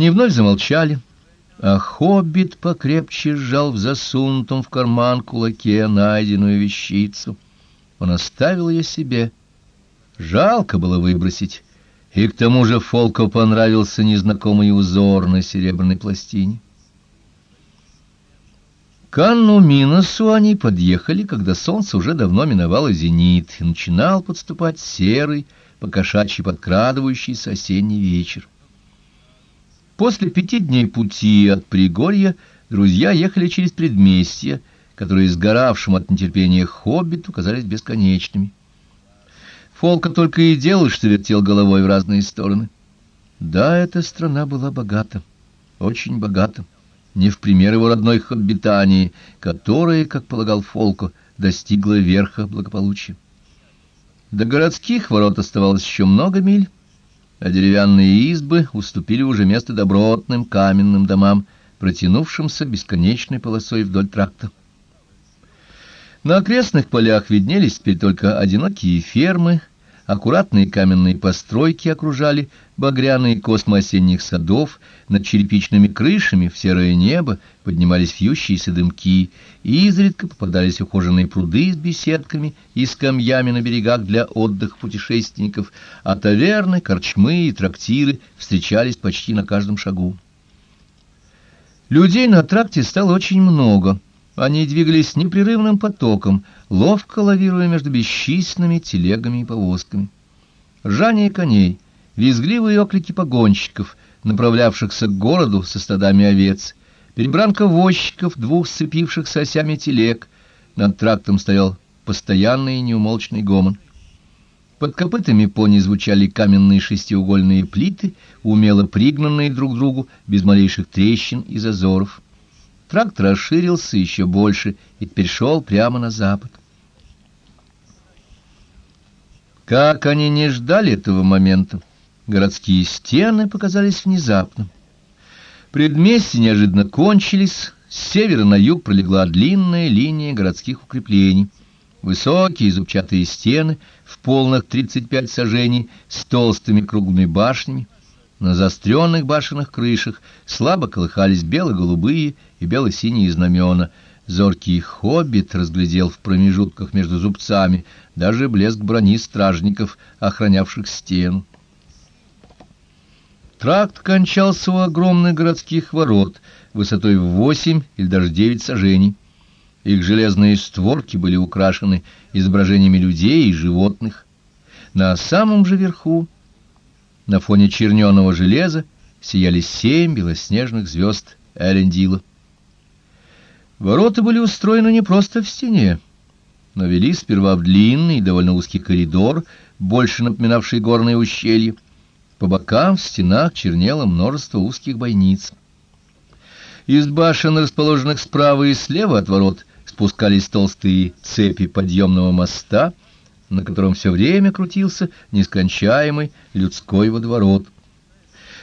Они вновь замолчали, а хоббит покрепче сжал в засунутом в карман кулаке найденную вещицу. Он оставил ее себе. Жалко было выбросить, и к тому же Фолку понравился незнакомый узор на серебряной пластине. К Анну Миносу они подъехали, когда солнце уже давно миновало зенит, и начинал подступать серый, покошачьи подкрадывающийся осенний вечер. После пяти дней пути от Пригорья друзья ехали через предместья, которые сгоравшим от нетерпения хоббиту казались бесконечными. Фолка только и делал, что вертел головой в разные стороны. Да, эта страна была богата, очень богата не в пример его родной Хоббитании, которая, как полагал Фолко, достигла верха благополучия. До городских ворот оставалось еще много миль, а деревянные избы уступили уже место добротным каменным домам, протянувшимся бесконечной полосой вдоль тракта. На окрестных полях виднелись теперь только одинокие фермы, Аккуратные каменные постройки окружали багряные космы осенних садов, над черепичными крышами в серое небо поднимались вьющиеся дымки, и изредка попадались ухоженные пруды с беседками и скамьями на берегах для отдыха путешественников, а таверны, корчмы и трактиры встречались почти на каждом шагу. Людей на тракте стало очень много — они двигались непрерывным потоком, ловко лавируя между бесчисленными телегами и повозками. Ржание коней, визгливые оклики погонщиков, направлявшихся к городу со стадами овец, перебранка возчиков двух сцепившихся осями телег, над трактом стоял постоянный и неумолчный гомон. Под копытами пони звучали каменные шестиугольные плиты, умело пригнанные друг к другу, без малейших трещин и зазоров. Тракт расширился еще больше и теперь шел прямо на запад. Как они не ждали этого момента, городские стены показались внезапно. Предместья неожиданно кончились, с севера на юг пролегла длинная линия городских укреплений. Высокие зубчатые стены в полных 35 сажений с толстыми круглыми башнями, на заостренных башенных крышах слабо колыхались бело-голубые и бело-синие знамена. Зоркий хоббит разглядел в промежутках между зубцами даже блеск брони стражников, охранявших стену. Тракт кончался у огромных городских ворот, высотой в восемь или даже девять сажений. Их железные створки были украшены изображениями людей и животных. На самом же верху на фоне черненого железа сияли семь белоснежных звезд Эрендила. Ворота были устроены не просто в стене, но вели сперва в длинный довольно узкий коридор, больше напоминавший горные ущелья. По бокам в стенах чернело множество узких бойниц. Из башен, расположенных справа и слева от ворот, спускались толстые цепи подъемного моста — на котором все время крутился нескончаемый людской водоворот.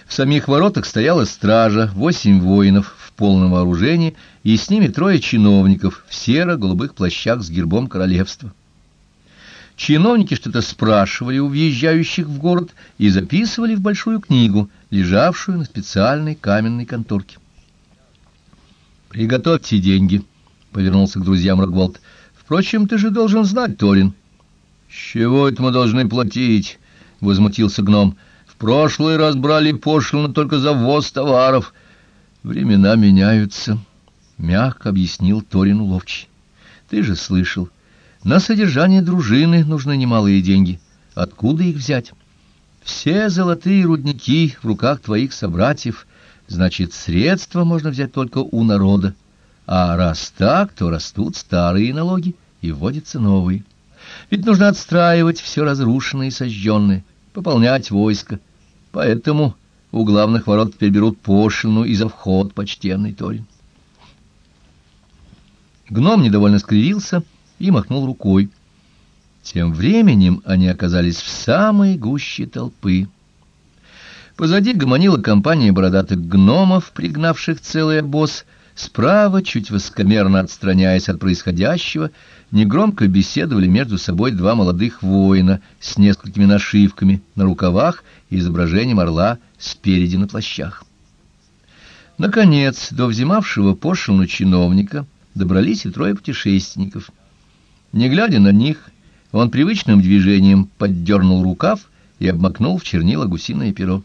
В самих воротах стояла стража, восемь воинов в полном вооружении, и с ними трое чиновников в серо-голубых плащах с гербом королевства. Чиновники что-то спрашивали у въезжающих в город и записывали в большую книгу, лежавшую на специальной каменной конторке. «Приготовьте деньги», — повернулся к друзьям Рогволд. «Впрочем, ты же должен знать, Торин». — С чего это мы должны платить? — возмутился гном. — В прошлый раз брали пошлину только за ввоз товаров. — Времена меняются, — мягко объяснил Торин Ловчий. — Ты же слышал, на содержание дружины нужны немалые деньги. Откуда их взять? Все золотые рудники в руках твоих собратьев, значит, средства можно взять только у народа. А раз так, то растут старые налоги и вводятся новые. Ведь нужно отстраивать все разрушенное и сожженное, пополнять войско. Поэтому у главных ворот теперь берут пошлину и за вход почтенный Торин. Гном недовольно скривился и махнул рукой. Тем временем они оказались в самой гуще толпы. Позади гомонила компания бородатых гномов, пригнавших целый обоз — Справа, чуть высокомерно отстраняясь от происходящего, негромко беседовали между собой два молодых воина с несколькими нашивками на рукавах и изображением орла спереди на плащах. Наконец, до взимавшего пошлину чиновника добрались и трое путешественников. Не глядя на них, он привычным движением поддернул рукав и обмакнул в чернила гусиное перо.